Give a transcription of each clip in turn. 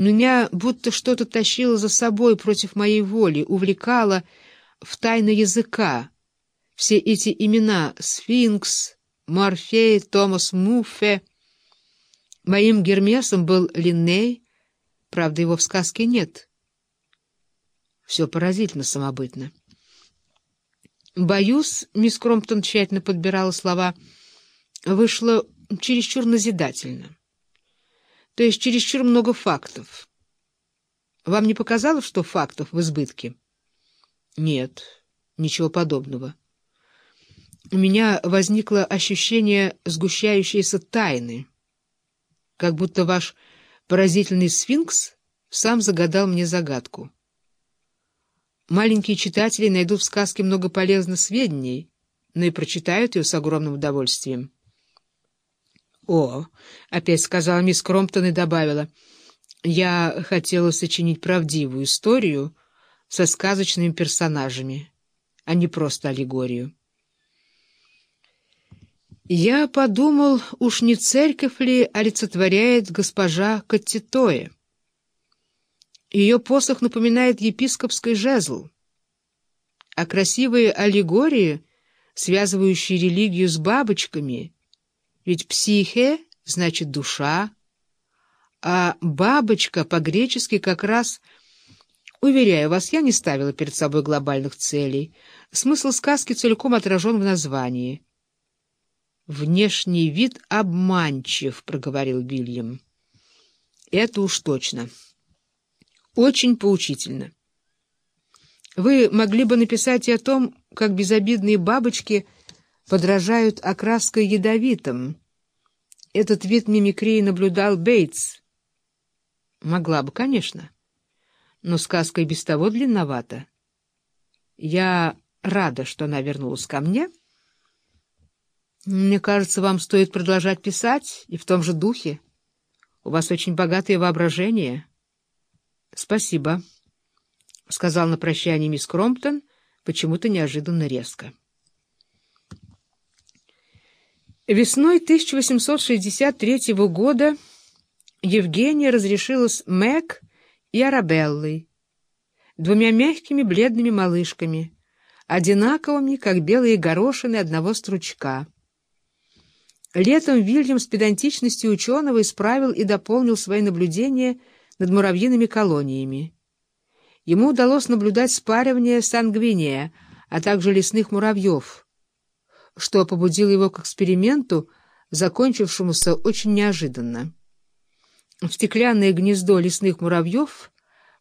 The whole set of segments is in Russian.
Меня будто что-то тащило за собой против моей воли, увлекало в тайны языка. Все эти имена — Сфинкс, Морфей, Томас Муффе. Моим Гермесом был Линней, правда, его в сказке нет. Все поразительно самобытно. Боюсь, мисс Кромптон тщательно подбирала слова, вышло чересчур назидательно. То есть чересчур много фактов. Вам не показалось, что фактов в избытке? Нет, ничего подобного. У меня возникло ощущение сгущающейся тайны, как будто ваш поразительный сфинкс сам загадал мне загадку. Маленькие читатели найдут в сказке много полезных сведений, но и прочитают ее с огромным удовольствием. «О!» — опять сказала мисс Кромптон и добавила. «Я хотела сочинить правдивую историю со сказочными персонажами, а не просто аллегорию». Я подумал, уж не церковь ли олицетворяет госпожа Каттитоя. Ее посох напоминает епископский жезл, а красивые аллегории, связывающие религию с бабочками — ведь психе значит душа, а бабочка по-гречески как раз... Уверяю вас, я не ставила перед собой глобальных целей. Смысл сказки целиком отражен в названии. «Внешний вид обманчив», — проговорил Вильям. «Это уж точно. Очень поучительно. Вы могли бы написать и о том, как безобидные бабочки подражают окраской ядовитым, этот вид мимикрии наблюдал Бейтс. Могла бы, конечно, но сказка и без того длинновата. Я рада, что она вернулась ко мне. Мне кажется, вам стоит продолжать писать, и в том же духе. У вас очень богатое воображение. Спасибо, — сказал на прощание мисс Кромптон, почему-то неожиданно резко. Весной 1863 года Евгения разрешилась Мэг и Арабеллой, двумя мягкими бледными малышками, одинаковыми, как белые горошины одного стручка. Летом Вильям с педантичностью ученого исправил и дополнил свои наблюдения над муравьиными колониями. Ему удалось наблюдать спаривание сангвиния, а также лесных муравьев — что побудило его к эксперименту, закончившемуся очень неожиданно. В стеклянное гнездо лесных муравьев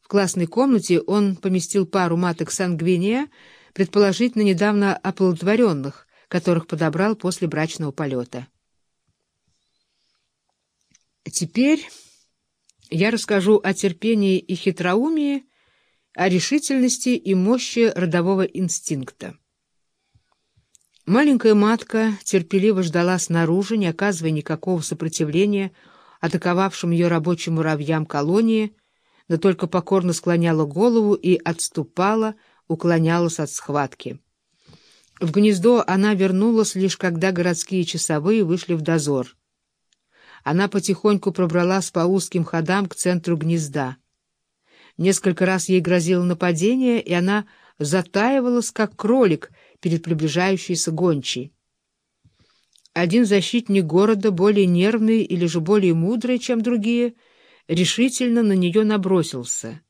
в классной комнате он поместил пару маток сангвиния, предположительно недавно оплодотворенных, которых подобрал после брачного полета. Теперь я расскажу о терпении и хитроумии, о решительности и мощи родового инстинкта. Маленькая матка терпеливо ждала снаружи, не оказывая никакого сопротивления атаковавшим ее рабочим муравьям колонии, но только покорно склоняла голову и отступала, уклонялась от схватки. В гнездо она вернулась лишь когда городские часовые вышли в дозор. Она потихоньку пробралась по узким ходам к центру гнезда. Несколько раз ей грозило нападение, и она затаивалась, как кролик — перед приближающейся гончей. Один защитник города, более нервный или же более мудрый, чем другие, решительно на нее набросился —